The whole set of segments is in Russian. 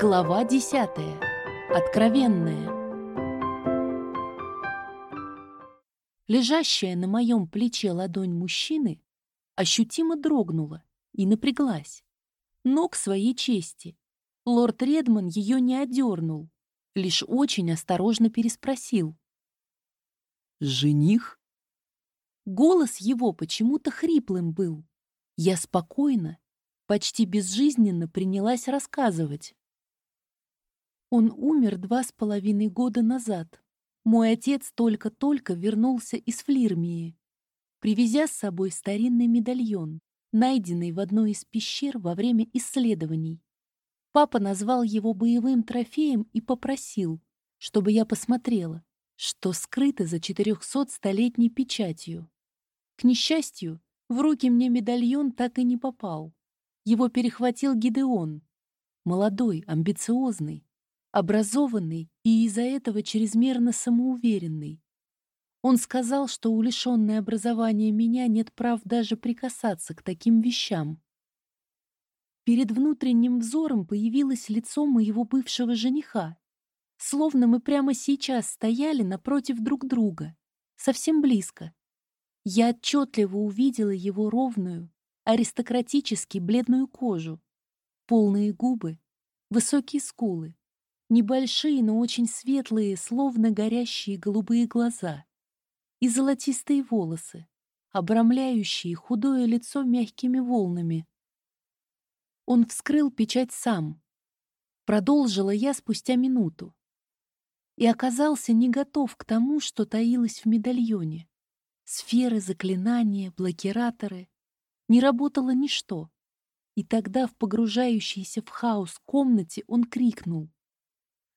Глава десятая. Откровенная. Лежащая на моем плече ладонь мужчины ощутимо дрогнула и напряглась. Но к своей чести. Лорд Редман ее не одернул, лишь очень осторожно переспросил. «Жених?» Голос его почему-то хриплым был. Я спокойно, почти безжизненно принялась рассказывать. Он умер два с половиной года назад. Мой отец только-только вернулся из Флирмии, привезя с собой старинный медальон, найденный в одной из пещер во время исследований. Папа назвал его боевым трофеем и попросил, чтобы я посмотрела, что скрыто за 400-столетней печатью. К несчастью, в руки мне медальон так и не попал. Его перехватил Гидеон, молодой, амбициозный, образованный и из-за этого чрезмерно самоуверенный. Он сказал, что у лишенной образования меня нет прав даже прикасаться к таким вещам. Перед внутренним взором появилось лицо моего бывшего жениха, словно мы прямо сейчас стояли напротив друг друга, совсем близко. Я отчетливо увидела его ровную, аристократически бледную кожу, полные губы, высокие скулы, Небольшие, но очень светлые, словно горящие голубые глаза. И золотистые волосы, обрамляющие худое лицо мягкими волнами. Он вскрыл печать сам. Продолжила я спустя минуту. И оказался не готов к тому, что таилось в медальоне. Сферы, заклинания, блокираторы. Не работало ничто. И тогда в погружающейся в хаос комнате он крикнул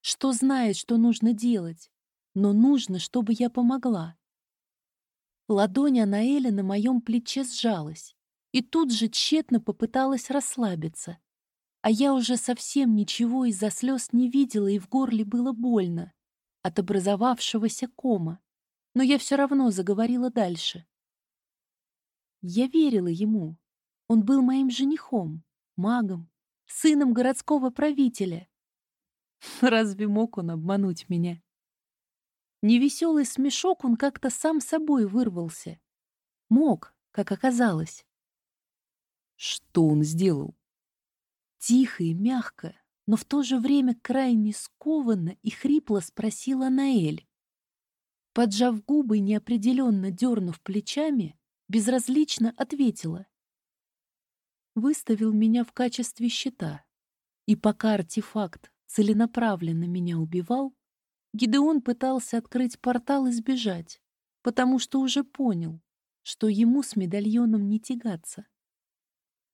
что знает, что нужно делать, но нужно, чтобы я помогла. Ладонь Анаэля на моем плече сжалась и тут же тщетно попыталась расслабиться. А я уже совсем ничего из-за слез не видела, и в горле было больно от образовавшегося кома. Но я все равно заговорила дальше. Я верила ему. Он был моим женихом, магом, сыном городского правителя. Разве мог он обмануть меня? Невеселый смешок он как-то сам собой вырвался. Мог, как оказалось. Что он сделал? Тихо и мягко, но в то же время крайне скованно и хрипло спросила Наэль. Поджав губы и неопределенно дернув плечами, безразлично ответила. Выставил меня в качестве щита. И пока артефакт целенаправленно меня убивал, Гидеон пытался открыть портал и сбежать, потому что уже понял, что ему с медальоном не тягаться.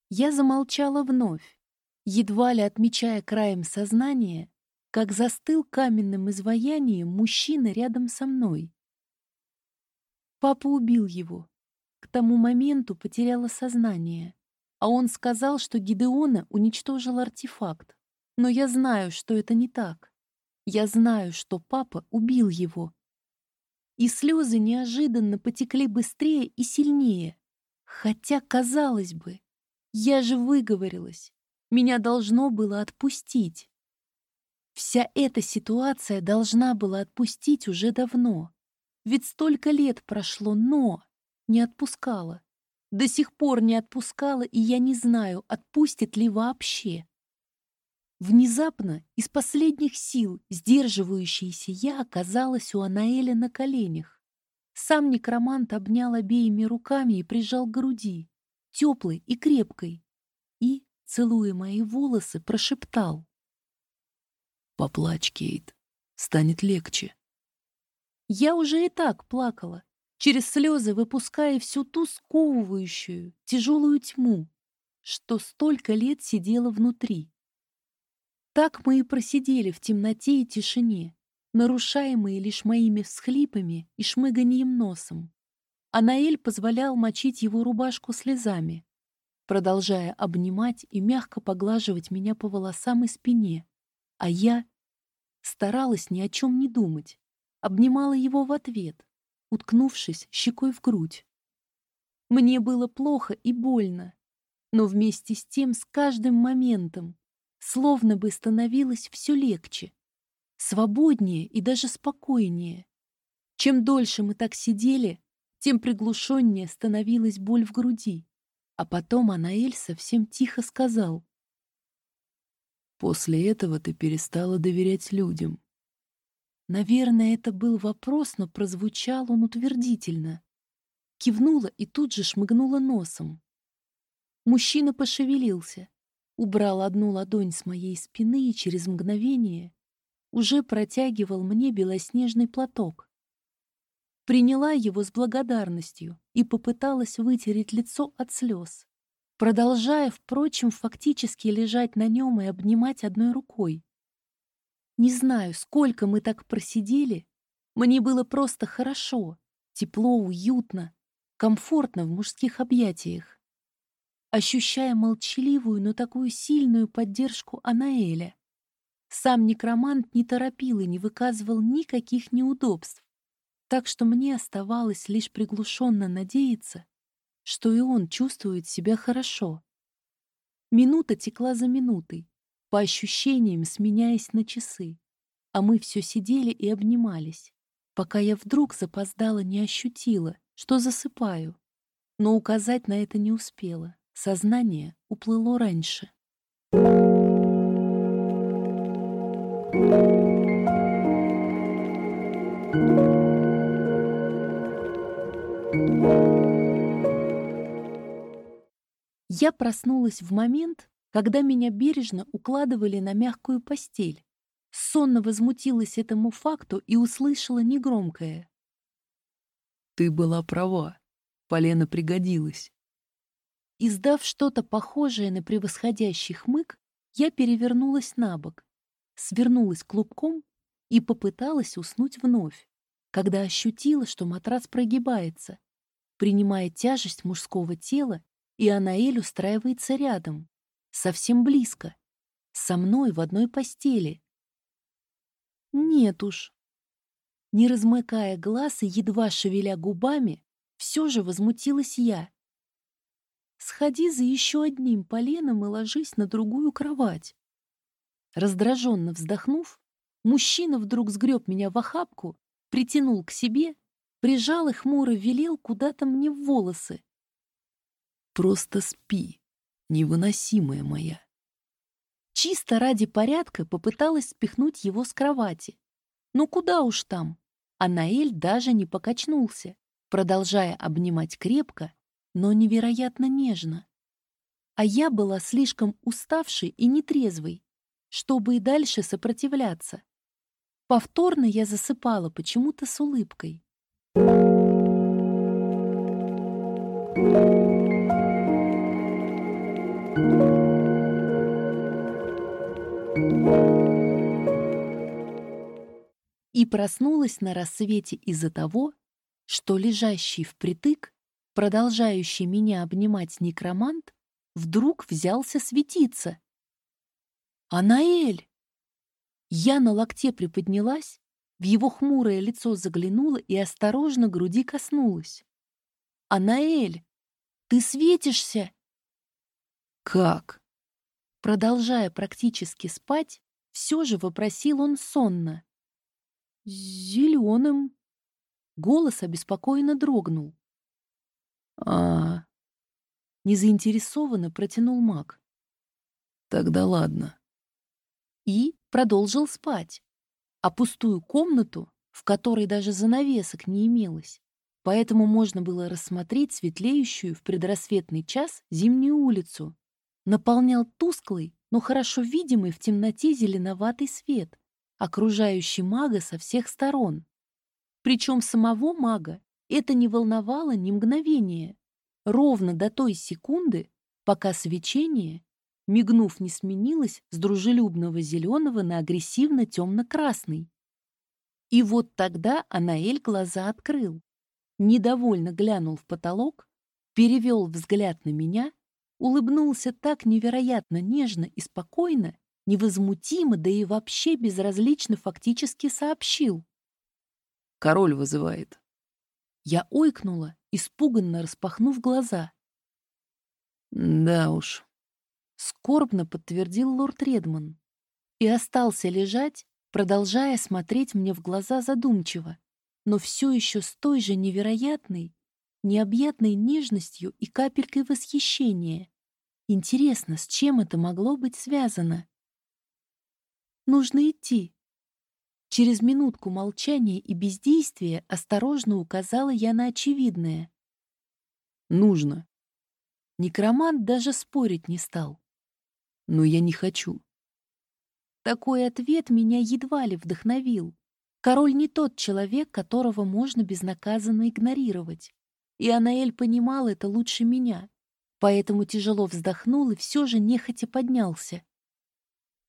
Я замолчала вновь, едва ли отмечая краем сознания, как застыл каменным изваянием мужчина рядом со мной. Папа убил его. К тому моменту потеряла сознание, а он сказал, что Гидеона уничтожил артефакт. Но я знаю, что это не так. Я знаю, что папа убил его. И слезы неожиданно потекли быстрее и сильнее. Хотя, казалось бы, я же выговорилась. Меня должно было отпустить. Вся эта ситуация должна была отпустить уже давно. Ведь столько лет прошло, но не отпускала. До сих пор не отпускала, и я не знаю, отпустит ли вообще. Внезапно, из последних сил, сдерживающейся я оказалась у Анаэля на коленях. Сам некромант обнял обеими руками и прижал к груди, теплой и крепкой, и, целуя мои волосы, прошептал. «Поплачь, Кейт, станет легче». Я уже и так плакала, через слезы выпуская всю ту сковывающую, тяжелую тьму, что столько лет сидела внутри. Так мы и просидели в темноте и тишине, нарушаемые лишь моими всхлипами и шмыганием носом. А Наэль позволял мочить его рубашку слезами, продолжая обнимать и мягко поглаживать меня по волосам и спине. А я старалась ни о чем не думать, обнимала его в ответ, уткнувшись щекой в грудь. Мне было плохо и больно, но вместе с тем с каждым моментом словно бы становилось все легче, свободнее и даже спокойнее. Чем дольше мы так сидели, тем приглушеннее становилась боль в груди. А потом Анаэль совсем тихо сказал. «После этого ты перестала доверять людям». Наверное, это был вопрос, но прозвучал он утвердительно. Кивнула и тут же шмыгнула носом. Мужчина пошевелился, убрал одну ладонь с моей спины и через мгновение уже протягивал мне белоснежный платок. Приняла его с благодарностью и попыталась вытереть лицо от слез, продолжая, впрочем, фактически лежать на нем и обнимать одной рукой. Не знаю, сколько мы так просидели, мне было просто хорошо, тепло, уютно, комфортно в мужских объятиях ощущая молчаливую, но такую сильную поддержку Анаэля. Сам некромант не торопил и не выказывал никаких неудобств, так что мне оставалось лишь приглушенно надеяться, что и он чувствует себя хорошо. Минута текла за минутой, по ощущениям сменяясь на часы, а мы все сидели и обнимались, пока я вдруг запоздала не ощутила, что засыпаю, но указать на это не успела. Сознание уплыло раньше. Я проснулась в момент, когда меня бережно укладывали на мягкую постель. Сонно возмутилась этому факту и услышала негромкое. «Ты была права. Полена пригодилась. Издав что-то похожее на превосходящий хмык, я перевернулась на бок, свернулась клубком и попыталась уснуть вновь, когда ощутила, что матрас прогибается, принимая тяжесть мужского тела, и Анаэль устраивается рядом, совсем близко, со мной в одной постели. Нет уж. Не размыкая глаз и едва шевеля губами, все же возмутилась я. Сходи за еще одним поленом и ложись на другую кровать. Раздраженно вздохнув, мужчина вдруг сгреб меня в охапку, притянул к себе, прижал и хмуро велел куда-то мне в волосы. «Просто спи, невыносимая моя». Чисто ради порядка попыталась спихнуть его с кровати. Ну куда уж там? А даже не покачнулся, продолжая обнимать крепко но невероятно нежно. А я была слишком уставшей и нетрезвой, чтобы и дальше сопротивляться. Повторно я засыпала почему-то с улыбкой. И проснулась на рассвете из-за того, что лежащий впритык продолжающий меня обнимать некромант, вдруг взялся светиться. «Анаэль!» Я на локте приподнялась, в его хмурое лицо заглянула и осторожно груди коснулась. «Анаэль, ты светишься!» «Как?» Продолжая практически спать, все же вопросил он сонно. «Зеленым». Голос обеспокоенно дрогнул а Незаинтересованно протянул маг. Тогда ладно. И продолжил спать. А пустую комнату, в которой даже занавесок не имелось, поэтому можно было рассмотреть светлеющую в предрассветный час зимнюю улицу, наполнял тусклый, но хорошо видимый в темноте зеленоватый свет, окружающий мага со всех сторон. Причем самого мага это не волновало ни мгновения. Ровно до той секунды, пока свечение, мигнув, не сменилось с дружелюбного зеленого на агрессивно темно-красный. И вот тогда Анаэль глаза открыл, недовольно глянул в потолок, перевел взгляд на меня, улыбнулся так невероятно нежно и спокойно, невозмутимо, да и вообще безразлично фактически сообщил. Король вызывает. Я ойкнула, испуганно распахнув глаза. Да уж. Скорбно подтвердил лорд Редман. И остался лежать, продолжая смотреть мне в глаза задумчиво, но все еще с той же невероятной, необъятной нежностью и капелькой восхищения. Интересно, с чем это могло быть связано? Нужно идти. Через минутку молчания и бездействия осторожно указала я на очевидное. Нужно. Некромант даже спорить не стал. Но я не хочу. Такой ответ меня едва ли вдохновил. Король не тот человек, которого можно безнаказанно игнорировать. И Анаэль понимал это лучше меня, поэтому тяжело вздохнул и все же нехотя поднялся.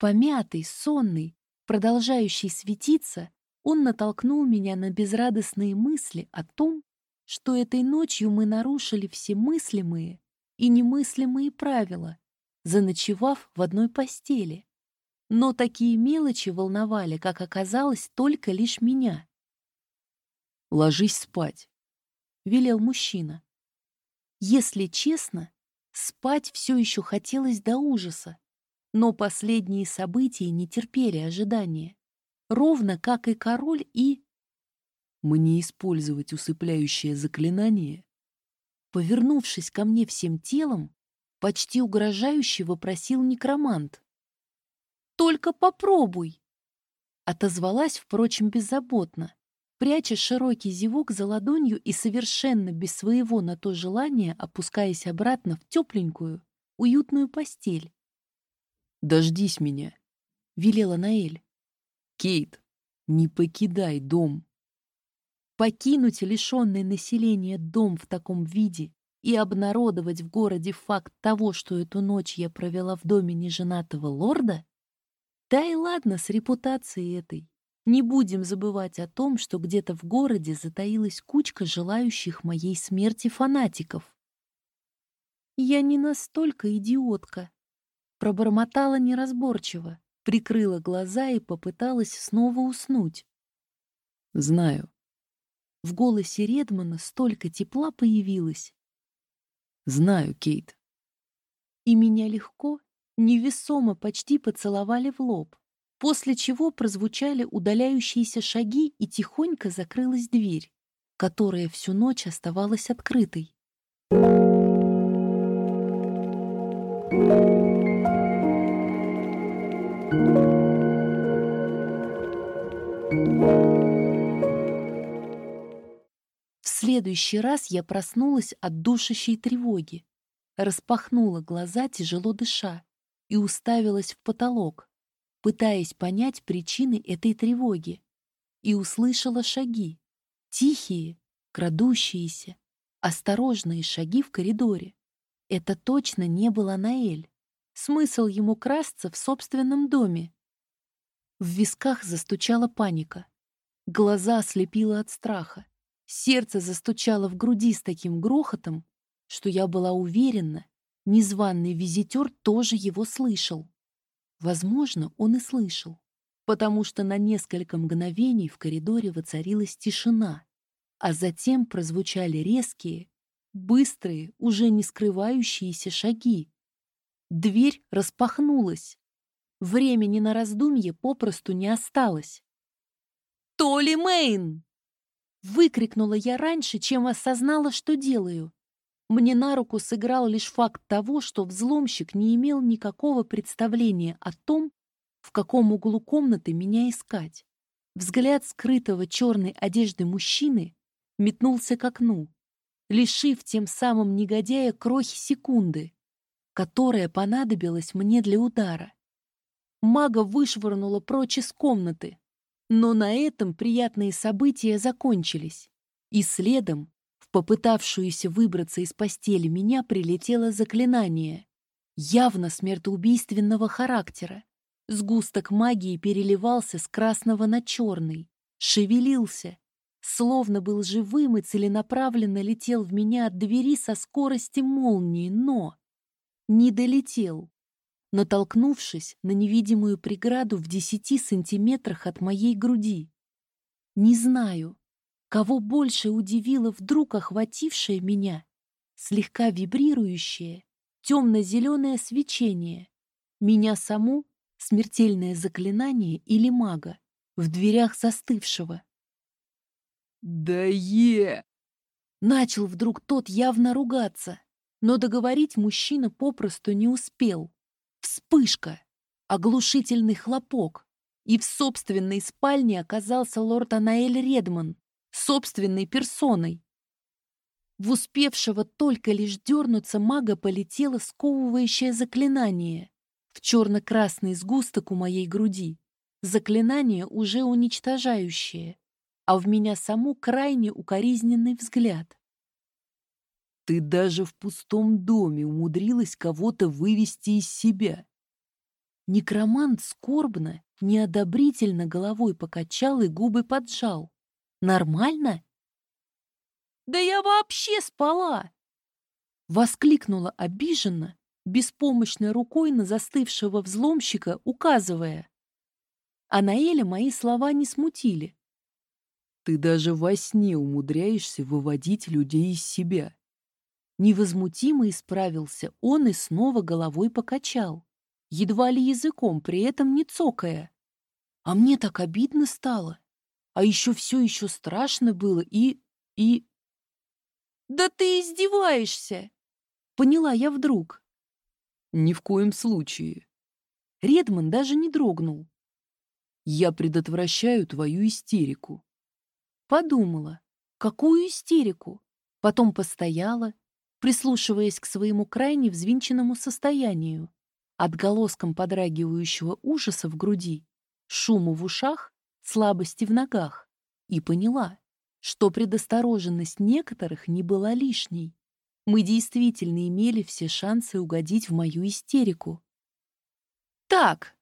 Помятый, сонный, продолжающий светиться, он натолкнул меня на безрадостные мысли о том, что этой ночью мы нарушили все мыслимые и немыслимые правила, заночевав в одной постели. Но такие мелочи волновали, как оказалось, только лишь меня. «Ложись спать», — велел мужчина. Если честно, спать все еще хотелось до ужаса, но последние события не терпели ожидания. Ровно как и король и... «Мне использовать усыпляющее заклинание?» Повернувшись ко мне всем телом, почти угрожающе вопросил некромант. Только попробуй!» Отозвалась, впрочем, беззаботно, пряча широкий зевок за ладонью и совершенно без своего на то желания опускаясь обратно в тепленькую, уютную постель. «Дождись меня», — велела Наэль. «Кейт, не покидай дом». Покинуть лишенный населения дом в таком виде и обнародовать в городе факт того, что эту ночь я провела в доме неженатого лорда? Да и ладно с репутацией этой. Не будем забывать о том, что где-то в городе затаилась кучка желающих моей смерти фанатиков. Я не настолько идиотка. Пробормотала неразборчиво, прикрыла глаза и попыталась снова уснуть. Знаю. В голосе Редмана столько тепла появилось. Знаю, Кейт. И меня легко невесомо почти поцеловали в лоб, после чего прозвучали удаляющиеся шаги и тихонько закрылась дверь, которая всю ночь оставалась открытой. В следующий раз я проснулась от душащей тревоги, распахнула глаза, тяжело дыша, и уставилась в потолок, пытаясь понять причины этой тревоги. И услышала шаги. Тихие, крадущиеся, осторожные шаги в коридоре. Это точно не была Наэль. Смысл ему красться в собственном доме. В висках застучала паника. Глаза ослепило от страха. Сердце застучало в груди с таким грохотом, что я была уверена, Незваный визитер тоже его слышал. Возможно, он и слышал, потому что на несколько мгновений в коридоре воцарилась тишина, а затем прозвучали резкие, быстрые, уже не скрывающиеся шаги. Дверь распахнулась. Времени на раздумье попросту не осталось. «Толи Мэйн!» Выкрикнула я раньше, чем осознала, что делаю. Мне на руку сыграл лишь факт того, что взломщик не имел никакого представления о том, в каком углу комнаты меня искать. Взгляд скрытого черной одежды мужчины метнулся к окну, лишив тем самым негодяя крохи секунды, которая понадобилась мне для удара. Мага вышвырнула прочь из комнаты, но на этом приятные события закончились, и следом попытавшуюся выбраться из постели меня прилетело заклинание, явно смертоубийственного характера. Сгусток магии переливался с красного на черный, шевелился, словно был живым и целенаправленно летел в меня от двери со скоростью молнии, но не долетел, натолкнувшись на невидимую преграду в десяти сантиметрах от моей груди. Не знаю, Кого больше удивило вдруг охватившее меня слегка вибрирующее темно-зеленое свечение, меня саму смертельное заклинание или мага в дверях застывшего. «Да е!» Начал вдруг тот явно ругаться, но договорить мужчина попросту не успел. Вспышка, оглушительный хлопок, и в собственной спальне оказался лорд Анаэль Редман, собственной персоной. В успевшего только лишь дернуться мага полетело сковывающее заклинание в черно-красный сгусток у моей груди. Заклинание уже уничтожающее а в меня саму крайне укоризненный взгляд. Ты даже в пустом доме умудрилась кого-то вывести из себя. Некромант скорбно, неодобрительно головой покачал и губы поджал. Нормально? Да я вообще спала! Воскликнула обиженно, беспомощной рукой на застывшего взломщика, указывая. А Наэля мои слова не смутили. Ты даже во сне умудряешься выводить людей из себя. Невозмутимо исправился он и снова головой покачал, едва ли языком, при этом не цокая. А мне так обидно стало. А еще все еще страшно было и... и... «Да ты издеваешься!» Поняла я вдруг. «Ни в коем случае». Редман даже не дрогнул. «Я предотвращаю твою истерику. Подумала, какую истерику. Потом постояла, прислушиваясь к своему крайне взвинченному состоянию, отголоском подрагивающего ужаса в груди, шуму в ушах, слабости в ногах, и поняла, что предостороженность некоторых не была лишней. Мы действительно имели все шансы угодить в мою истерику. Так,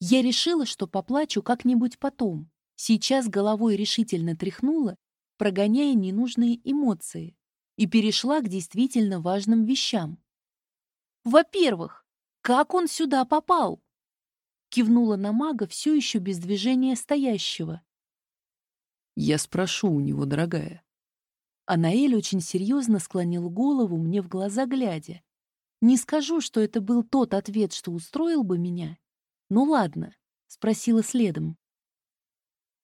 я решила, что поплачу как-нибудь потом, Сейчас головой решительно тряхнула, прогоняя ненужные эмоции, и перешла к действительно важным вещам. «Во-первых, как он сюда попал?» Кивнула на мага, все еще без движения стоящего. «Я спрошу у него, дорогая». Анаэль очень серьезно склонил голову мне в глаза глядя. Не скажу, что это был тот ответ, что устроил бы меня. Ну ладно, спросила следом.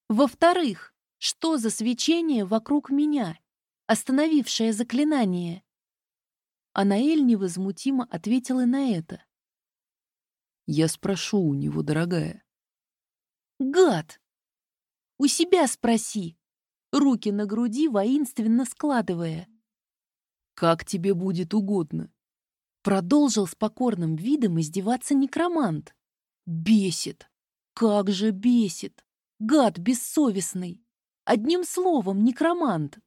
Во-вторых, что за свечение вокруг меня, остановившее заклинание? Анаэль невозмутимо ответила на это. «Я спрошу у него, дорогая». «Гад! У себя спроси!» Руки на груди воинственно складывая. «Как тебе будет угодно», Продолжил с покорным видом издеваться некромант. Бесит. Как же бесит. Гад бессовестный. Одним словом, некромант.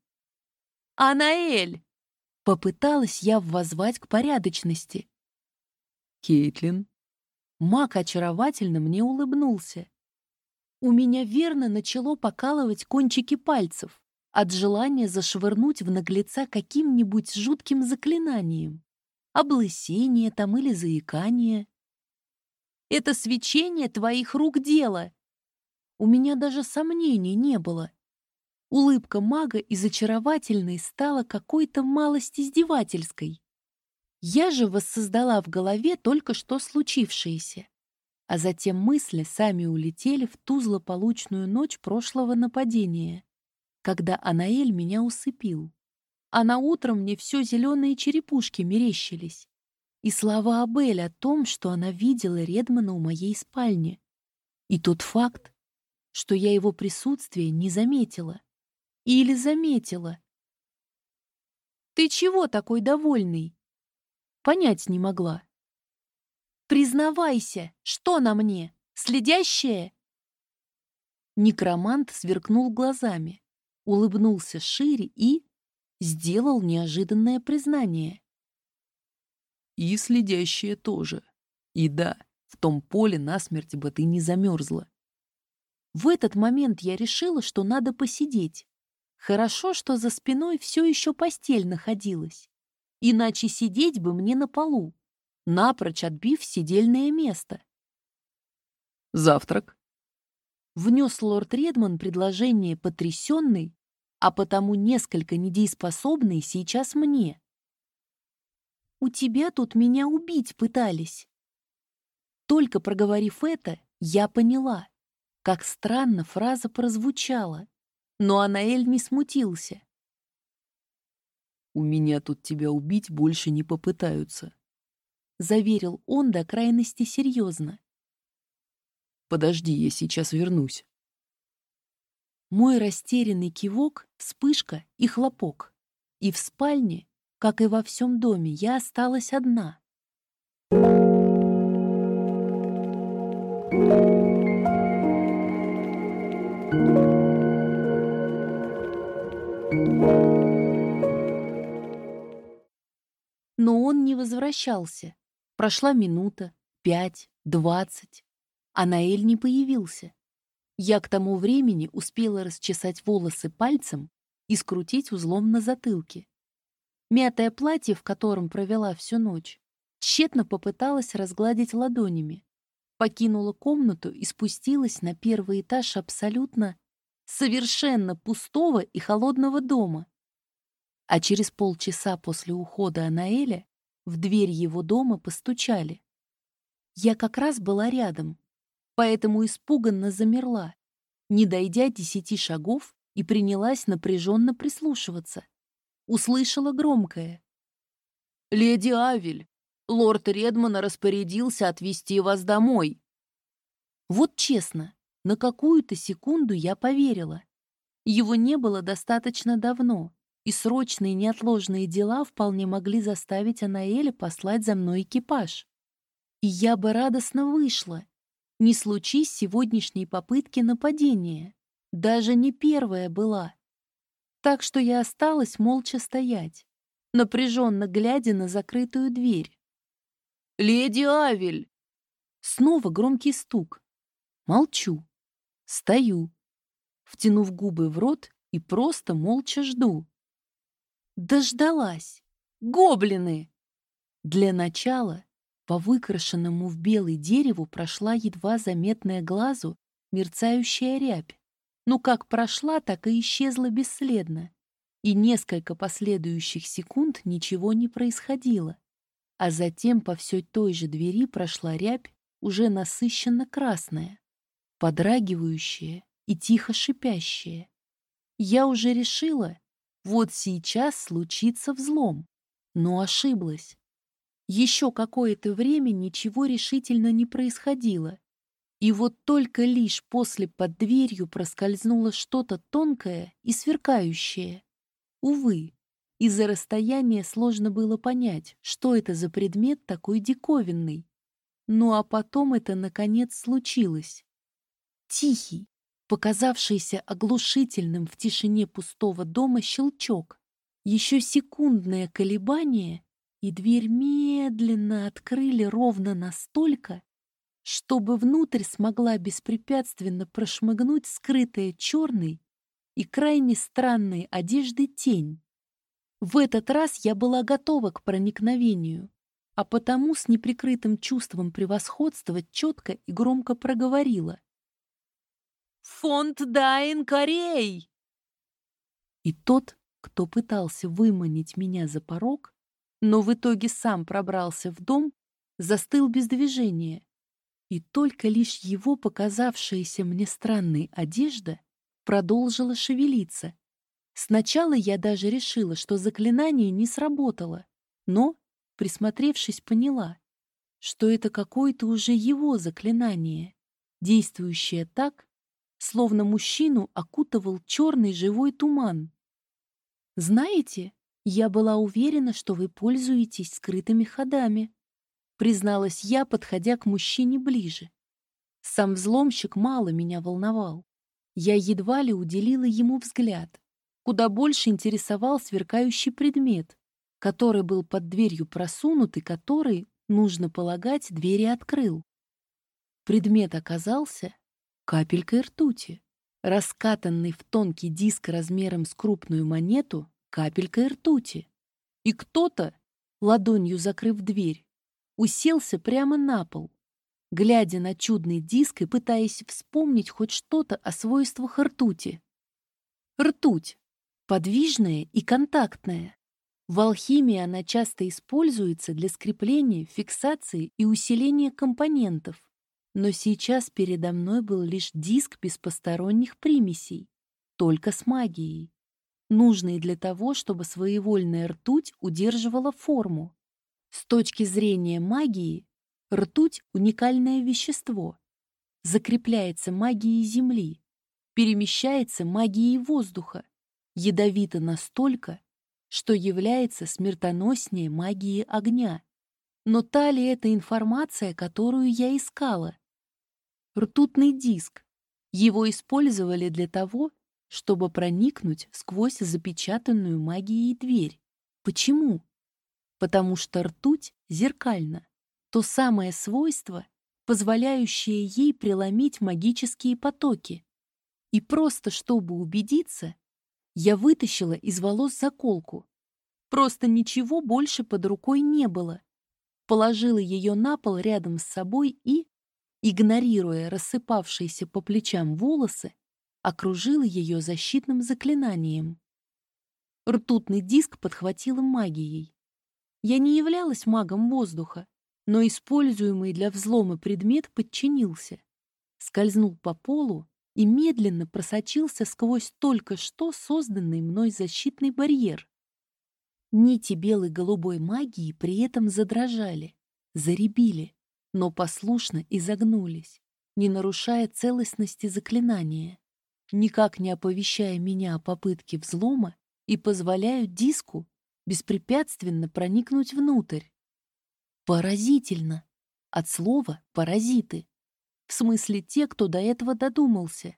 «Анаэль!» — попыталась я воззвать к порядочности. «Кейтлин?» Мак очаровательно мне улыбнулся. У меня верно начало покалывать кончики пальцев от желания зашвырнуть в наглеца каким-нибудь жутким заклинанием. Облысение там или заикание. «Это свечение твоих рук дело!» У меня даже сомнений не было. Улыбка мага из очаровательной стала какой-то малость издевательской. Я же воссоздала в голове только что случившееся. А затем мысли сами улетели в ту злополучную ночь прошлого нападения, когда Анаэль меня усыпил. А на утро мне все зеленые черепушки мерещились. И слова Абель о том, что она видела Редмана у моей спальни. И тот факт, что я его присутствие не заметила. Или заметила. «Ты чего такой довольный?» Понять не могла. «Признавайся, что на мне? Следящее?» Некромант сверкнул глазами, улыбнулся шире и сделал неожиданное признание. «И следящее тоже. И да, в том поле насмерть бы ты не замерзла. В этот момент я решила, что надо посидеть. Хорошо, что за спиной все еще постель находилась. Иначе сидеть бы мне на полу, напрочь отбив сидельное место. «Завтрак?» Внес лорд Редман предложение потрясенный, а потому несколько недееспособные сейчас мне. «У тебя тут меня убить пытались». Только проговорив это, я поняла, как странно фраза прозвучала, но Анаэль не смутился. «У меня тут тебя убить больше не попытаются», — заверил он до крайности серьезно. «Подожди, я сейчас вернусь». Мой растерянный кивок, вспышка и хлопок. И в спальне, как и во всем доме, я осталась одна. Возвращался. Прошла минута, пять, двадцать. А Наэль не появился. Я к тому времени успела расчесать волосы пальцем и скрутить узлом на затылке. Мятое платье, в котором провела всю ночь, тщетно попыталась разгладить ладонями. Покинула комнату и спустилась на первый этаж абсолютно, совершенно пустого и холодного дома. А через полчаса после ухода Анаэля в дверь его дома постучали. Я как раз была рядом, поэтому испуганно замерла, не дойдя десяти шагов и принялась напряженно прислушиваться. Услышала громкое. «Леди Авель, лорд Редмана распорядился отвезти вас домой». Вот честно, на какую-то секунду я поверила. Его не было достаточно давно, и срочные неотложные дела вполне могли заставить Анаэля послать за мной экипаж. И я бы радостно вышла, не случись сегодняшней попытки нападения. Даже не первая была. Так что я осталась молча стоять, напряженно глядя на закрытую дверь. «Леди Авель!» Снова громкий стук. Молчу. Стою, втянув губы в рот и просто молча жду. Дождалась. Гоблины! Для начала по выкрашенному в белый дереву прошла едва заметная глазу мерцающая рябь. Ну как прошла, так и исчезла бесследно. И несколько последующих секунд ничего не происходило. А затем по всей той же двери прошла рябь, уже насыщенно красная, подрагивающая и тихо шипящая. Я уже решила, вот сейчас случится взлом, но ошиблась. Еще какое-то время ничего решительно не происходило. И вот только лишь после под дверью проскользнуло что-то тонкое и сверкающее. Увы, из-за расстояния сложно было понять, что это за предмет такой диковинный. Ну а потом это, наконец, случилось. Тихий, показавшийся оглушительным в тишине пустого дома щелчок. Еще секундное колебание, и дверь медленно открыли ровно настолько, чтобы внутрь смогла беспрепятственно прошмыгнуть скрытая черной и крайне странной одеждой тень. В этот раз я была готова к проникновению, а потому с неприкрытым чувством превосходства четко и громко проговорила. «Фонд Дайн Корей!» И тот, кто пытался выманить меня за порог, но в итоге сам пробрался в дом, застыл без движения. И только лишь его показавшаяся мне странной одежда продолжила шевелиться. Сначала я даже решила, что заклинание не сработало, но, присмотревшись, поняла, что это какое-то уже его заклинание, действующее так, словно мужчину окутывал черный живой туман. Знаете, я была уверена, что вы пользуетесь скрытыми ходами, призналась я, подходя к мужчине ближе. Сам взломщик мало меня волновал. Я едва ли уделила ему взгляд. Куда больше интересовал сверкающий предмет, который был под дверью просунут и который, нужно полагать, двери открыл. Предмет оказался капелькой ртути, раскатанный в тонкий диск размером с крупную монету капелькой ртути. И кто-то, ладонью закрыв дверь, уселся прямо на пол, глядя на чудный диск и пытаясь вспомнить хоть что-то о свойствах ртути. Ртуть. Подвижная и контактная. В алхимии она часто используется для скрепления, фиксации и усиления компонентов. Но сейчас передо мной был лишь диск без посторонних примесей, только с магией, нужный для того, чтобы своевольная ртуть удерживала форму. С точки зрения магии, ртуть — уникальное вещество. Закрепляется магией Земли, перемещается магией воздуха, ядовито настолько, что является смертоноснее магии огня. Но та ли это информация, которую я искала? Ртутный диск. Его использовали для того, чтобы проникнуть сквозь запечатанную магией дверь. Почему? Потому что ртуть зеркальна. То самое свойство, позволяющее ей преломить магические потоки. И просто чтобы убедиться, я вытащила из волос заколку. Просто ничего больше под рукой не было. Положила ее на пол рядом с собой и, игнорируя рассыпавшиеся по плечам волосы, окружила ее защитным заклинанием. Ртутный диск подхватила магией. Я не являлась магом воздуха, но используемый для взлома предмет подчинился. Скользнул по полу и медленно просочился сквозь только что созданный мной защитный барьер. Нити белой-голубой магии при этом задрожали, заребили, но послушно изогнулись, не нарушая целостности заклинания, никак не оповещая меня о попытке взлома и позволяют диску беспрепятственно проникнуть внутрь. Поразительно! От слова «паразиты». В смысле те, кто до этого додумался.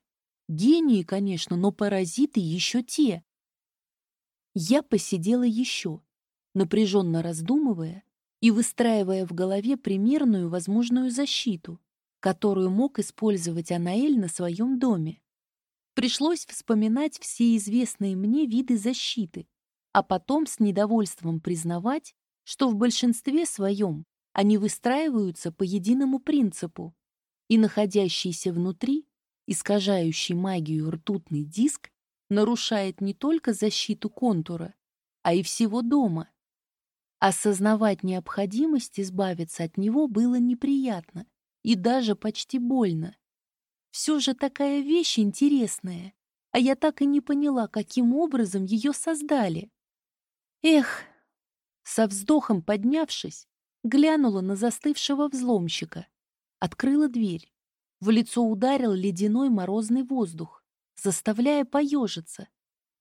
Гении, конечно, но паразиты еще те. Я посидела еще, напряженно раздумывая и выстраивая в голове примерную возможную защиту, которую мог использовать Анаэль на своем доме. Пришлось вспоминать все известные мне виды защиты, а потом с недовольством признавать, что в большинстве своем они выстраиваются по единому принципу и находящийся внутри, искажающий магию ртутный диск, нарушает не только защиту контура, а и всего дома. Осознавать необходимость избавиться от него было неприятно и даже почти больно. Все же такая вещь интересная, а я так и не поняла, каким образом ее создали. Эх, со вздохом поднявшись, глянула на застывшего взломщика, Открыла дверь. В лицо ударил ледяной морозный воздух, заставляя поежиться.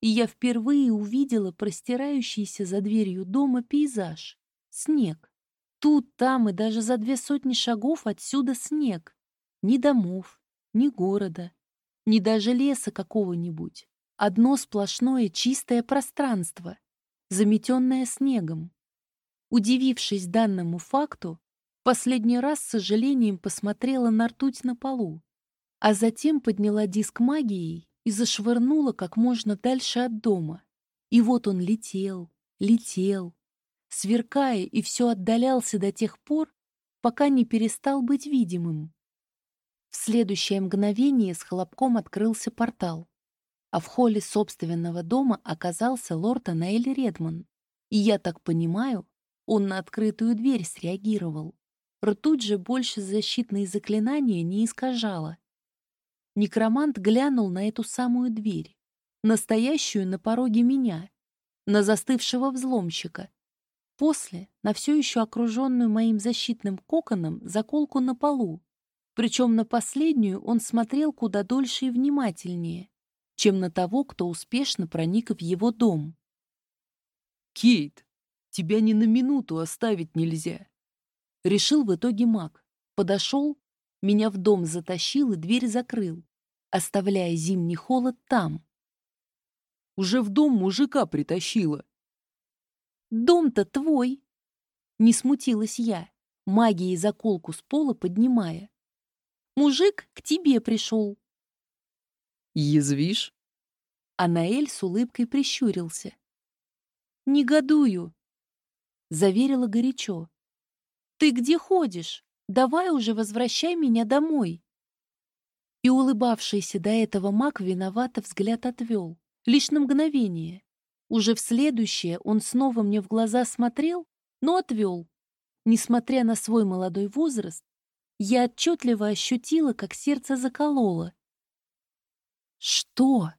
И я впервые увидела простирающийся за дверью дома пейзаж. Снег. Тут, там и даже за две сотни шагов отсюда снег. Ни домов, ни города, ни даже леса какого-нибудь. Одно сплошное чистое пространство, заметенное снегом. Удивившись данному факту, Последний раз с сожалением посмотрела на ртуть на полу, а затем подняла диск магией и зашвырнула как можно дальше от дома. И вот он летел, летел, сверкая и все отдалялся до тех пор, пока не перестал быть видимым. В следующее мгновение с хлопком открылся портал, а в холле собственного дома оказался лорд Анаэль Редман. И я так понимаю, он на открытую дверь среагировал. Ртуть же больше защитные заклинания не искажала. Некромант глянул на эту самую дверь, настоящую на пороге меня, на застывшего взломщика. После на все еще окруженную моим защитным коконом заколку на полу. Причем на последнюю он смотрел куда дольше и внимательнее, чем на того, кто успешно проник в его дом. «Кейт, тебя ни на минуту оставить нельзя», Решил в итоге маг. Подошел, меня в дом затащил и дверь закрыл, оставляя зимний холод там. Уже в дом мужика притащила. Дом-то твой. Не смутилась я, магией заколку с пола поднимая. Мужик к тебе пришел. Язвишь? Анаэль с улыбкой прищурился. «Негодую», — заверила горячо. «Ты где ходишь? Давай уже возвращай меня домой!» И улыбавшийся до этого маг виновато взгляд отвел, Лишь на мгновение. Уже в следующее он снова мне в глаза смотрел, но отвел. Несмотря на свой молодой возраст, я отчетливо ощутила, как сердце закололо. «Что?»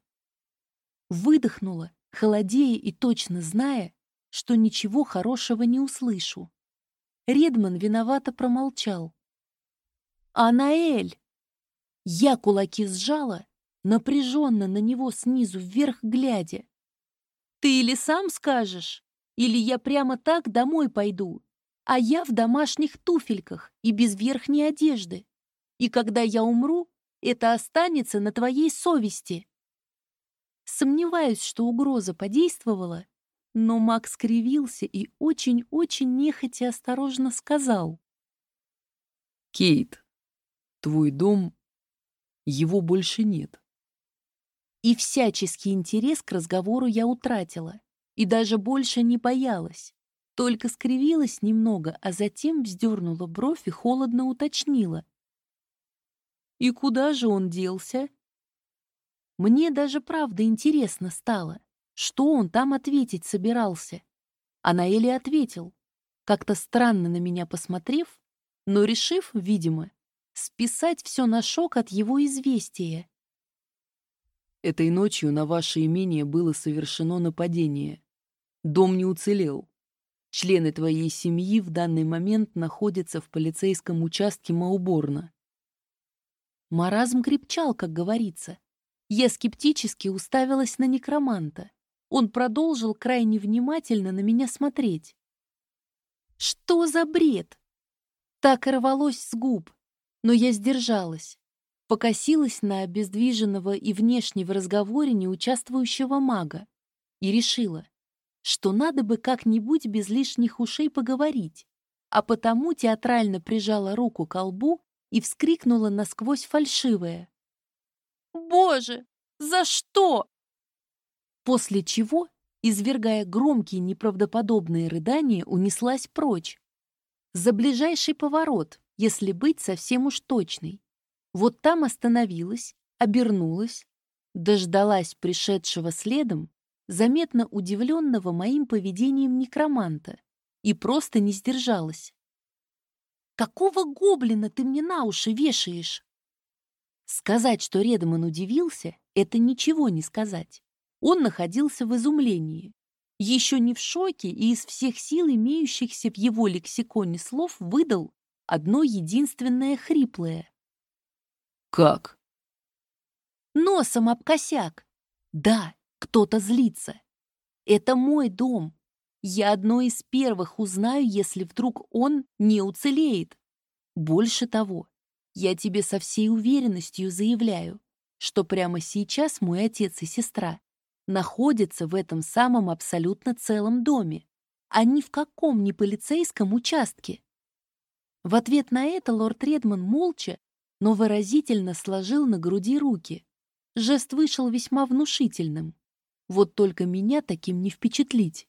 Выдохнула, холодея и точно зная, что ничего хорошего не услышу. Редман виновато промолчал. «Анаэль!» Я кулаки сжала, напряженно на него снизу вверх глядя. «Ты или сам скажешь, или я прямо так домой пойду, а я в домашних туфельках и без верхней одежды. И когда я умру, это останется на твоей совести». Сомневаюсь, что угроза подействовала, но Макс скривился и очень-очень нехотя осторожно сказал. «Кейт, твой дом, его больше нет». И всяческий интерес к разговору я утратила, и даже больше не боялась, только скривилась немного, а затем вздернула бровь и холодно уточнила. «И куда же он делся?» Мне даже правда интересно стало, что он там ответить собирался. А Наэли ответил, как-то странно на меня посмотрев, но решив, видимо, списать все на шок от его известия. Этой ночью на ваше имение было совершено нападение. Дом не уцелел. Члены твоей семьи в данный момент находятся в полицейском участке Мауборна. Маразм крепчал, как говорится. Я скептически уставилась на некроманта. Он продолжил крайне внимательно на меня смотреть. Что за бред? Так и рвалось с губ, но я сдержалась. Покосилась на обездвиженного и внешне в разговоре неучаствующего мага и решила, что надо бы как-нибудь без лишних ушей поговорить, а потому театрально прижала руку к колбу и вскрикнула насквозь фальшивое. Боже, за что? После чего, извергая громкие неправдоподобные рыдания, унеслась прочь. За ближайший поворот, если быть совсем уж точной. Вот там остановилась, обернулась, дождалась пришедшего следом, заметно удивленного моим поведением некроманта, и просто не сдержалась. «Какого гоблина ты мне на уши вешаешь?» Сказать, что Редман удивился, это ничего не сказать. Он находился в изумлении. Еще не в шоке и из всех сил, имеющихся в его лексиконе слов, выдал одно единственное хриплое. «Как?» «Носом об косяк. Да, кто-то злится. Это мой дом. Я одно из первых узнаю, если вдруг он не уцелеет. Больше того, я тебе со всей уверенностью заявляю, что прямо сейчас мой отец и сестра находятся в этом самом абсолютно целом доме, а ни в каком не полицейском участке. В ответ на это лорд Редман молча, но выразительно сложил на груди руки. Жест вышел весьма внушительным. Вот только меня таким не впечатлить.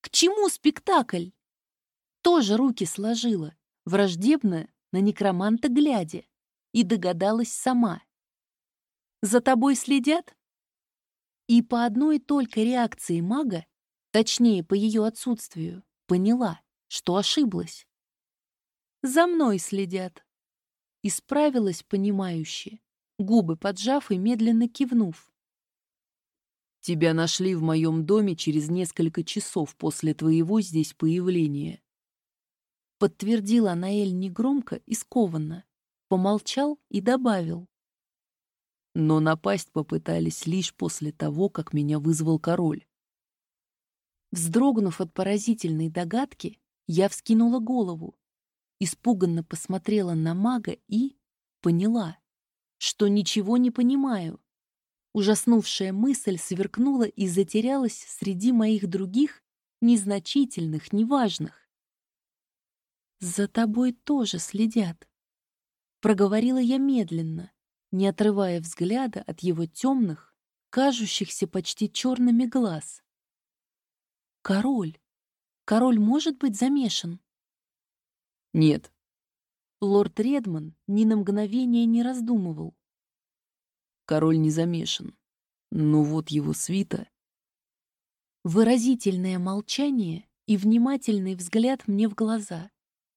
К чему спектакль? Тоже руки сложила, враждебно на некроманта глядя, и догадалась сама. «За тобой следят?» И по одной только реакции мага, точнее, по ее отсутствию, поняла, что ошиблась. «За мной следят», — исправилась понимающе, губы поджав и медленно кивнув. «Тебя нашли в моем доме через несколько часов после твоего здесь появления подтвердила Наэль негромко и скованно, помолчал и добавил. Но напасть попытались лишь после того, как меня вызвал король. Вздрогнув от поразительной догадки, я вскинула голову, испуганно посмотрела на мага и поняла, что ничего не понимаю. Ужаснувшая мысль сверкнула и затерялась среди моих других, незначительных, неважных. «За тобой тоже следят», — проговорила я медленно, не отрывая взгляда от его темных, кажущихся почти черными глаз. «Король! Король может быть замешан?» «Нет». Лорд Редман ни на мгновение не раздумывал. Король не замешан. Ну вот его свита. Выразительное молчание и внимательный взгляд мне в глаза.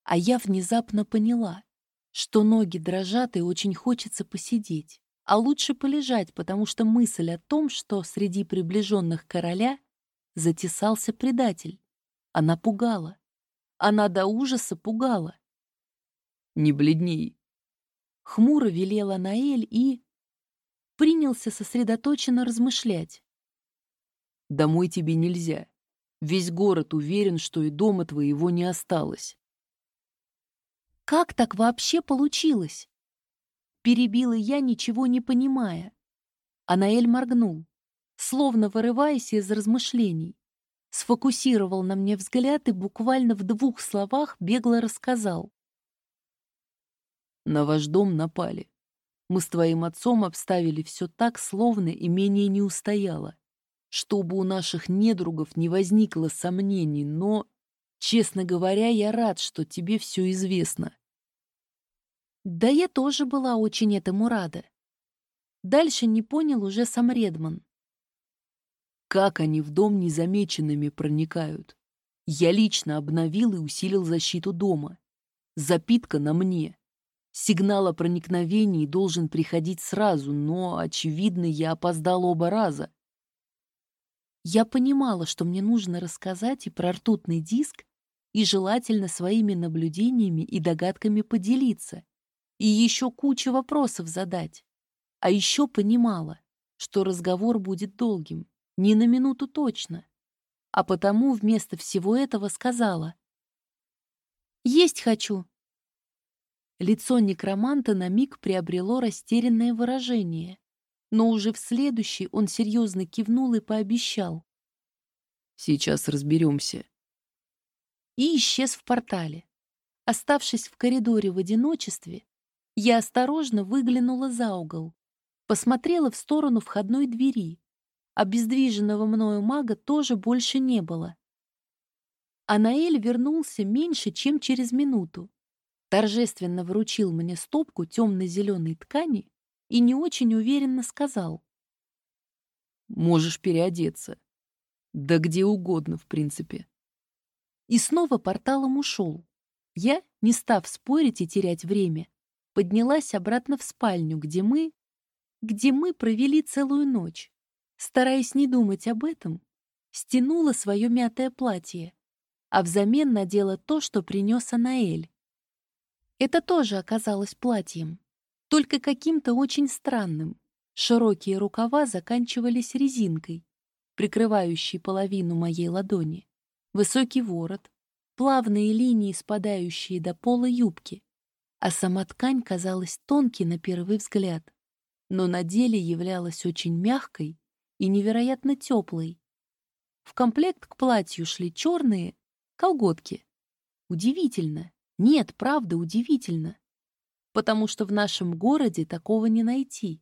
А я внезапно поняла, что ноги дрожат и очень хочется посидеть. А лучше полежать, потому что мысль о том, что среди приближенных короля затесался предатель, она пугала. Она до ужаса пугала. «Не бледней!» Хмуро велела Наэль и... принялся сосредоточенно размышлять. «Домой тебе нельзя. Весь город уверен, что и дома твоего не осталось. Как так вообще получилось? Перебила я, ничего не понимая. Анаэль моргнул, словно вырываясь из размышлений. Сфокусировал на мне взгляд и буквально в двух словах бегло рассказал. На ваш дом напали. Мы с твоим отцом обставили все так, словно имение не устояло чтобы у наших недругов не возникло сомнений, но, честно говоря, я рад, что тебе все известно. Да я тоже была очень этому рада. Дальше не понял уже сам Редман. Как они в дом незамеченными проникают? Я лично обновил и усилил защиту дома. Запитка на мне. Сигнал о проникновении должен приходить сразу, но, очевидно, я опоздал оба раза. Я понимала, что мне нужно рассказать и про ртутный диск, и желательно своими наблюдениями и догадками поделиться, и еще кучу вопросов задать. А еще понимала, что разговор будет долгим, не на минуту точно. А потому вместо всего этого сказала. «Есть хочу». Лицо некроманта на миг приобрело растерянное выражение но уже в следующий он серьезно кивнул и пообещал. «Сейчас разберемся». И исчез в портале. Оставшись в коридоре в одиночестве, я осторожно выглянула за угол, посмотрела в сторону входной двери. Обездвиженного мною мага тоже больше не было. Анаэль вернулся меньше, чем через минуту. Торжественно вручил мне стопку темно-зеленой ткани и не очень уверенно сказал. «Можешь переодеться. Да где угодно, в принципе». И снова порталом ушел. Я, не став спорить и терять время, поднялась обратно в спальню, где мы... где мы провели целую ночь. Стараясь не думать об этом, стянула свое мятое платье, а взамен надела то, что принес Анаэль. Это тоже оказалось платьем, только каким-то очень странным. Широкие рукава заканчивались резинкой, прикрывающей половину моей ладони. Высокий ворот, плавные линии, спадающие до пола юбки, а сама ткань казалась тонкой на первый взгляд, но на деле являлась очень мягкой и невероятно теплой. В комплект к платью шли черные колготки. Удивительно. Нет, правда, удивительно потому что в нашем городе такого не найти.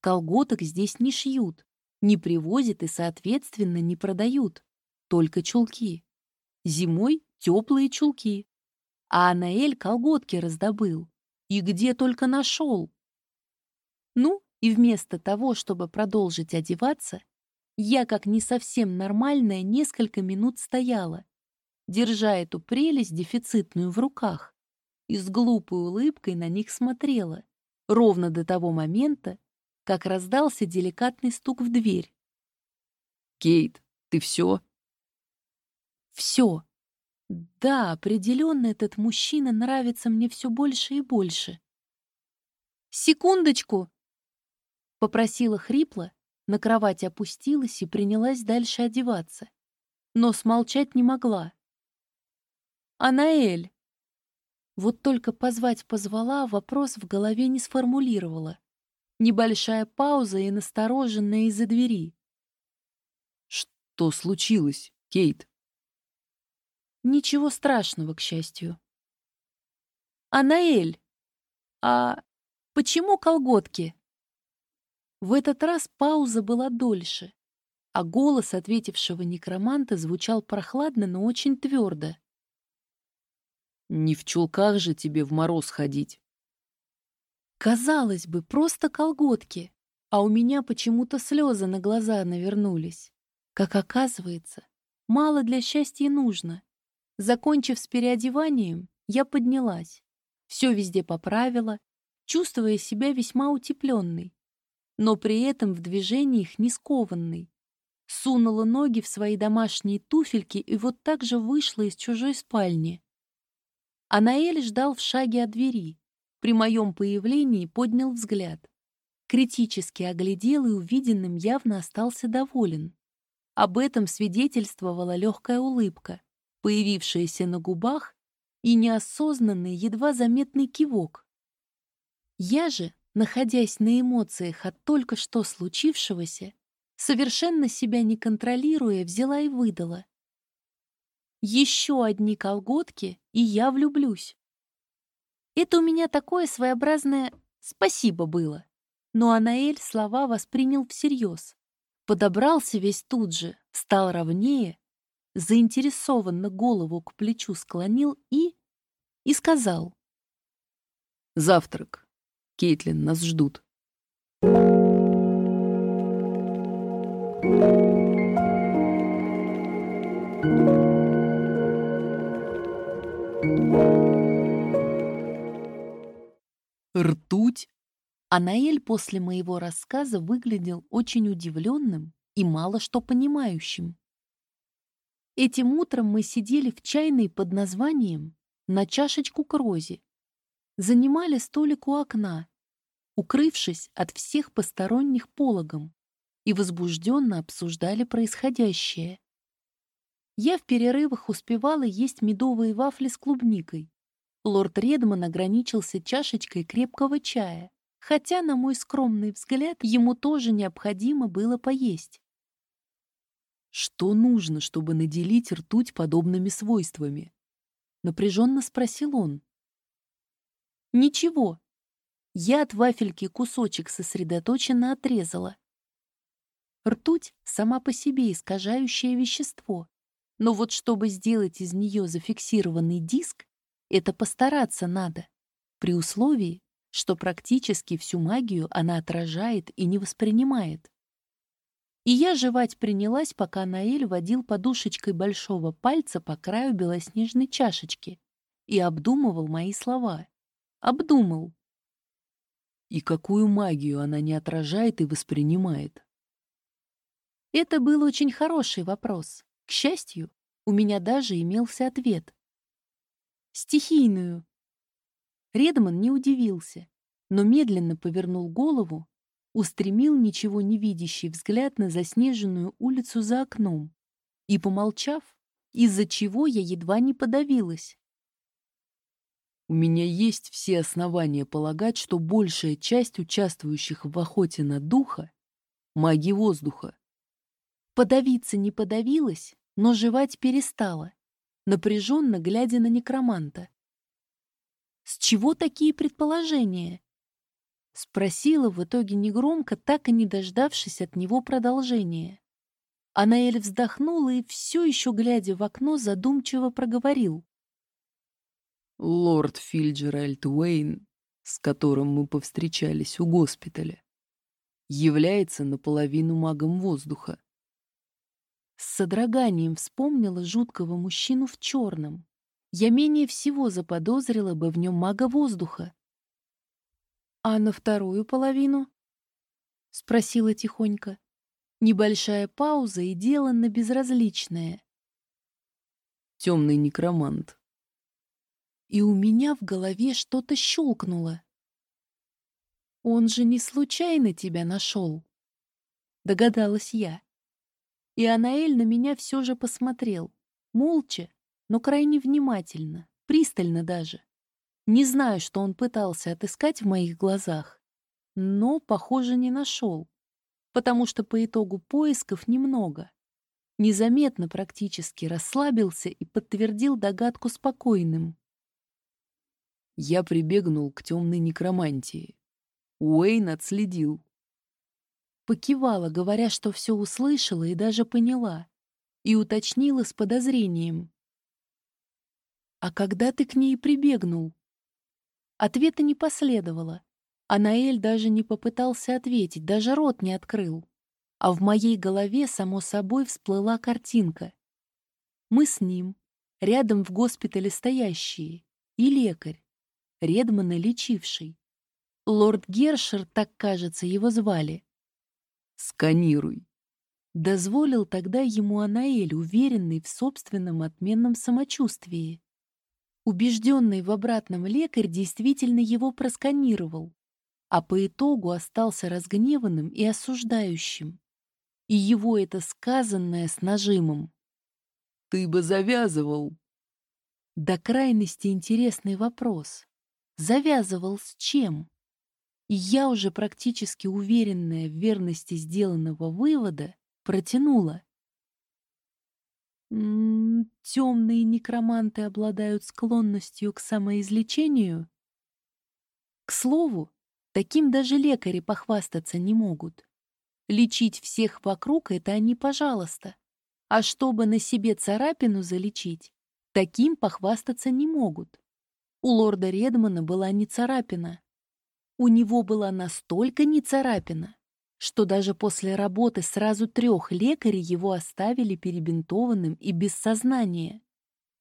Колготок здесь не шьют, не привозят и, соответственно, не продают. Только чулки. Зимой теплые чулки. А Анаэль колготки раздобыл. И где только нашел. Ну, и вместо того, чтобы продолжить одеваться, я, как не совсем нормальная, несколько минут стояла, держа эту прелесть дефицитную в руках и с глупой улыбкой на них смотрела, ровно до того момента, как раздался деликатный стук в дверь. «Кейт, ты все?» «Все. Да, определенно этот мужчина нравится мне все больше и больше». «Секундочку!» — попросила хрипло, на кровать опустилась и принялась дальше одеваться. Но смолчать не могла. «Анаэль!» Вот только позвать позвала, вопрос в голове не сформулировала. Небольшая пауза и настороженная из-за двери. «Что случилось, Кейт?» Ничего страшного, к счастью. «Анаэль, а почему колготки?» В этот раз пауза была дольше, а голос ответившего некроманта звучал прохладно, но очень твердо. Не в чулках же тебе в мороз ходить. Казалось бы, просто колготки. А у меня почему-то слезы на глаза навернулись. Как оказывается, мало для счастья нужно. Закончив с переодеванием, я поднялась. Все везде поправила, чувствуя себя весьма утепленной, но при этом в движениях не скованной. Сунула ноги в свои домашние туфельки и вот так же вышла из чужой спальни. Анаэль ждал в шаге от двери. При моем появлении поднял взгляд. Критически оглядел и увиденным явно остался доволен. Об этом свидетельствовала легкая улыбка, появившаяся на губах, и неосознанный, едва заметный кивок. Я же, находясь на эмоциях от только что случившегося, совершенно себя не контролируя, взяла и выдала. Еще одни колготки, и я влюблюсь. Это у меня такое своеобразное «спасибо» было. Но Анаэль слова воспринял всерьез. Подобрался весь тут же, стал ровнее, заинтересованно голову к плечу склонил и... и сказал. «Завтрак. Кейтлин, нас ждут». Ртуть Анаэль после моего рассказа выглядел очень удивленным и мало что понимающим. Этим утром мы сидели в чайной под названием «На чашечку к розе». Занимали столик у окна, укрывшись от всех посторонних пологом, и возбужденно обсуждали происходящее. Я в перерывах успевала есть медовые вафли с клубникой. Лорд Редман ограничился чашечкой крепкого чая, хотя, на мой скромный взгляд, ему тоже необходимо было поесть. «Что нужно, чтобы наделить ртуть подобными свойствами?» — напряженно спросил он. «Ничего. Я от вафельки кусочек сосредоточенно отрезала. Ртуть сама по себе искажающее вещество, но вот чтобы сделать из нее зафиксированный диск, это постараться надо, при условии, что практически всю магию она отражает и не воспринимает. И я жевать принялась, пока Наэль водил подушечкой большого пальца по краю белоснежной чашечки и обдумывал мои слова. Обдумал. И какую магию она не отражает и воспринимает? Это был очень хороший вопрос. К счастью, у меня даже имелся ответ. Стихийную, Редман не удивился, но медленно повернул голову, устремил ничего не видящий взгляд на заснеженную улицу за окном и, помолчав, из-за чего я едва не подавилась. У меня есть все основания полагать, что большая часть участвующих в охоте на духа — маги воздуха. Подавиться не подавилась, но жевать перестала, напряженно глядя на некроманта. С чего такие предположения? Спросила в итоге негромко, так и не дождавшись от него продолжения. Анаэль вздохнула и, все еще глядя в окно, задумчиво проговорил. «Лорд Фильджеральд Уэйн, с которым мы повстречались у госпиталя, является наполовину магом воздуха». С содроганием вспомнила жуткого мужчину в черном, я менее всего заподозрила бы в нем мага воздуха. «А на вторую половину?» — спросила тихонько. Небольшая пауза и деланно безразличная. «Темный некромант». И у меня в голове что-то щелкнуло. «Он же не случайно тебя нашел», — догадалась я. И Анаэль на меня все же посмотрел, молча, но крайне внимательно, пристально даже. Не знаю, что он пытался отыскать в моих глазах, но, похоже, не нашел, потому что по итогу поисков немного. Незаметно практически расслабился и подтвердил догадку спокойным. Я прибегнул к темной некромантии. Уэйн отследил. Покивала, говоря, что все услышала и даже поняла, и уточнила с подозрением. «А когда ты к ней прибегнул?» Ответа не последовало. Анаэль даже не попытался ответить, даже рот не открыл. А в моей голове, само собой, всплыла картинка. Мы с ним, рядом в госпитале стоящие, и лекарь, Редмана лечивший. Лорд Гершер, так кажется, его звали. «Сканируй», Дозволил тогда ему Анаэль, уверенный в собственном отменном самочувствии. Убежденный в обратном лекарь действительно его просканировал, а по итогу остался разгневанным и осуждающим. И его это сказанное с нажимом. «Ты бы завязывал!» До крайности интересный вопрос. Завязывал с чем? И я уже практически уверенная в верности сделанного вывода протянула. темные некроманты обладают склонностью к самоизлечению? К слову, таким даже лекари похвастаться не могут. Лечить всех вокруг — это они, пожалуйста. А чтобы на себе царапину залечить, таким похвастаться не могут. У лорда Редмана была не царапина. У него была настолько не царапина, что даже после работы сразу трех лекарей его оставили перебинтованным и без сознания.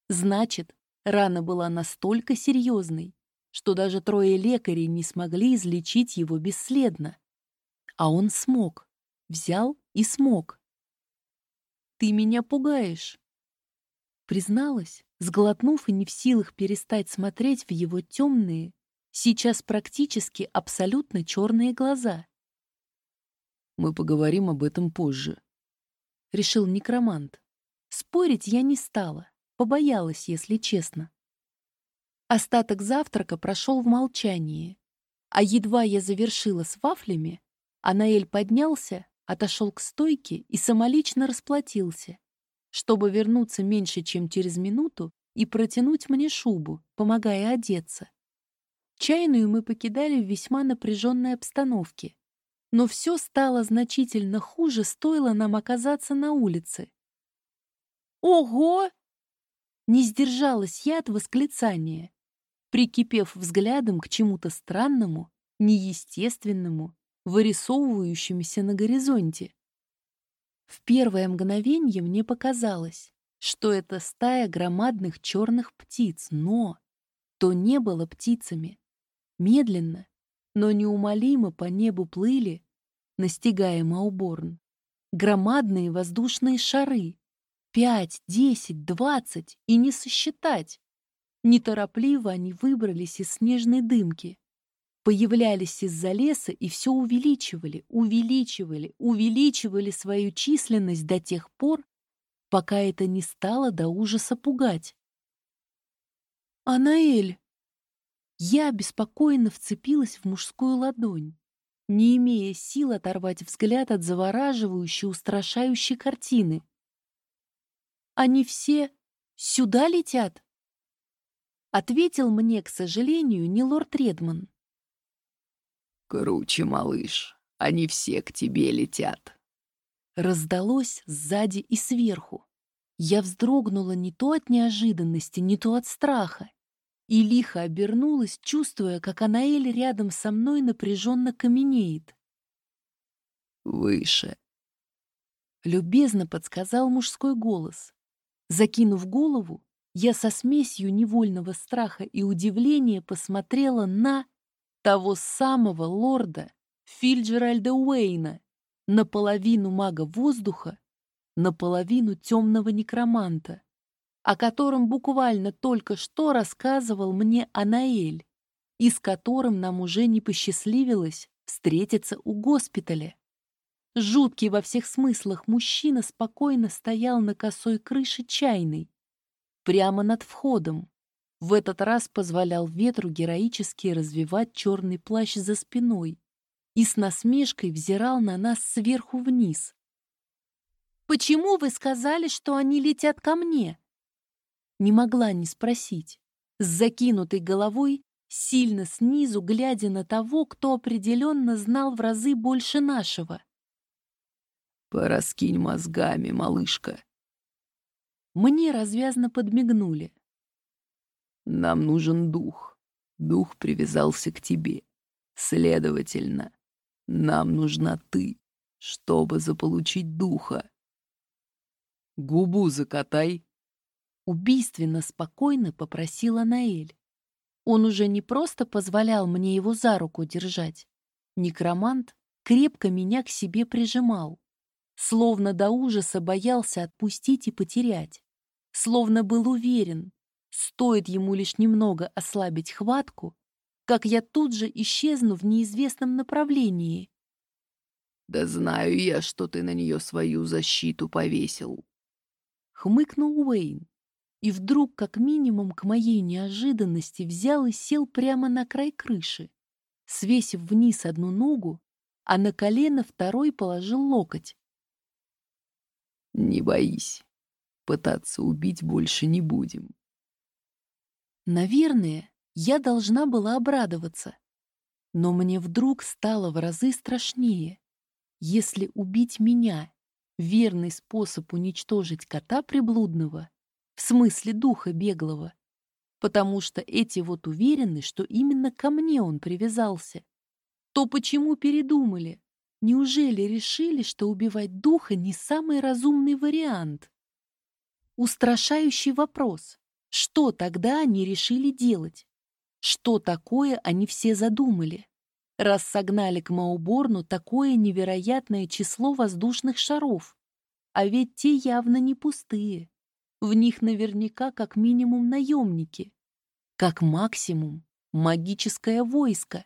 Значит, рана была настолько серьезной, что даже трое лекарей не смогли излечить его бесследно. А он смог. Взял и смог. «Ты меня пугаешь», — призналась, сглотнув и не в силах перестать смотреть в его темные, сейчас практически абсолютно черные глаза. Мы поговорим об этом позже. Решил некромант. Спорить я не стала, побоялась, если честно. Остаток завтрака прошел в молчании, а едва я завершила с вафлями, Анаэль поднялся, отошел к стойке и самолично расплатился, чтобы вернуться меньше, чем через минуту и протянуть мне шубу, помогая одеться. Чайную мы покидали в весьма напряженной обстановке, но все стало значительно хуже, стоило нам оказаться на улице. «Ого!» Не сдержалась я от восклицания, прикипев взглядом к чему-то странному, неестественному, вырисовывающемуся на горизонте. В первое мгновение мне показалось, что это стая громадных черных птиц, но то не было птицами. Медленно, но неумолимо по небу плыли, настигая Мауборн, громадные воздушные шары. Пять, десять, двадцать, и не сосчитать. Неторопливо они выбрались из снежной дымки, появлялись из-за леса и все увеличивали, увеличивали, увеличивали свою численность до тех пор, пока это не стало до ужаса пугать. «Анаэль!» Я беспокойно вцепилась в мужскую ладонь, не имея сил оторвать взгляд от завораживающей, устрашающей картины. «Они все сюда летят?» Ответил мне, к сожалению, не лорд Редман. «Круче, малыш, они все к тебе летят». Раздалось сзади и сверху. Я вздрогнула не то от неожиданности, не то от страха и лихо обернулась, чувствуя, как Анаэль рядом со мной напряженно каменеет. «Выше», — любезно подсказал мужской голос. Закинув голову, я со смесью невольного страха и удивления посмотрела на того самого лорда Фильджеральда Уэйна, наполовину мага воздуха, наполовину темного некроманта о котором буквально только что рассказывал мне Анаэль, и с которым нам уже не посчастливилось встретиться у госпиталя. Жуткий во всех смыслах мужчина спокойно стоял на косой крыше чайной, прямо над входом. В этот раз позволял ветру героически развивать черный плащ за спиной и с насмешкой взирал на нас сверху вниз. «Почему вы сказали, что они летят ко мне?» Не могла не спросить. С закинутой головой, сильно снизу, глядя на того, кто определенно знал в разы больше нашего. «Пораскинь мозгами, малышка». Мне развязно подмигнули. «Нам нужен дух. Дух привязался к тебе. Следовательно, нам нужна ты, чтобы заполучить духа. Губу закатай. Убийственно спокойно попросила Наэль. Он уже не просто позволял мне его за руку держать. Некромант крепко меня к себе прижимал, словно до ужаса боялся отпустить и потерять, словно был уверен, стоит ему лишь немного ослабить хватку, как я тут же исчезну в неизвестном направлении. «Да знаю я, что ты на нее свою защиту повесил», — хмыкнул Уэйн. И вдруг, как минимум, к моей неожиданности взял и сел прямо на край крыши, свесив вниз одну ногу, а на колено второй положил локоть. «Не боись, пытаться убить больше не будем». Наверное, я должна была обрадоваться. Но мне вдруг стало в разы страшнее. Если убить меня — верный способ уничтожить кота приблудного, в смысле духа беглого, потому что эти вот уверены, что именно ко мне он привязался, то почему передумали? Неужели решили, что убивать духа не самый разумный вариант? Устрашающий вопрос. Что тогда они решили делать? Что такое они все задумали? Раз согнали к Мауборну такое невероятное число воздушных шаров. А ведь те явно не пустые. В них наверняка как минимум наемники. Как максимум магическое войско.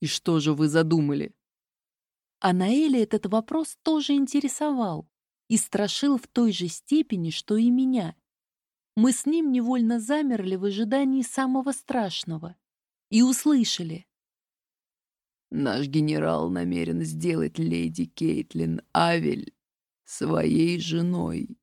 И что же вы задумали? А Наэля этот вопрос тоже интересовал и страшил в той же степени, что и меня. Мы с ним невольно замерли в ожидании самого страшного и услышали. Наш генерал намерен сделать леди Кейтлин Авель своей женой.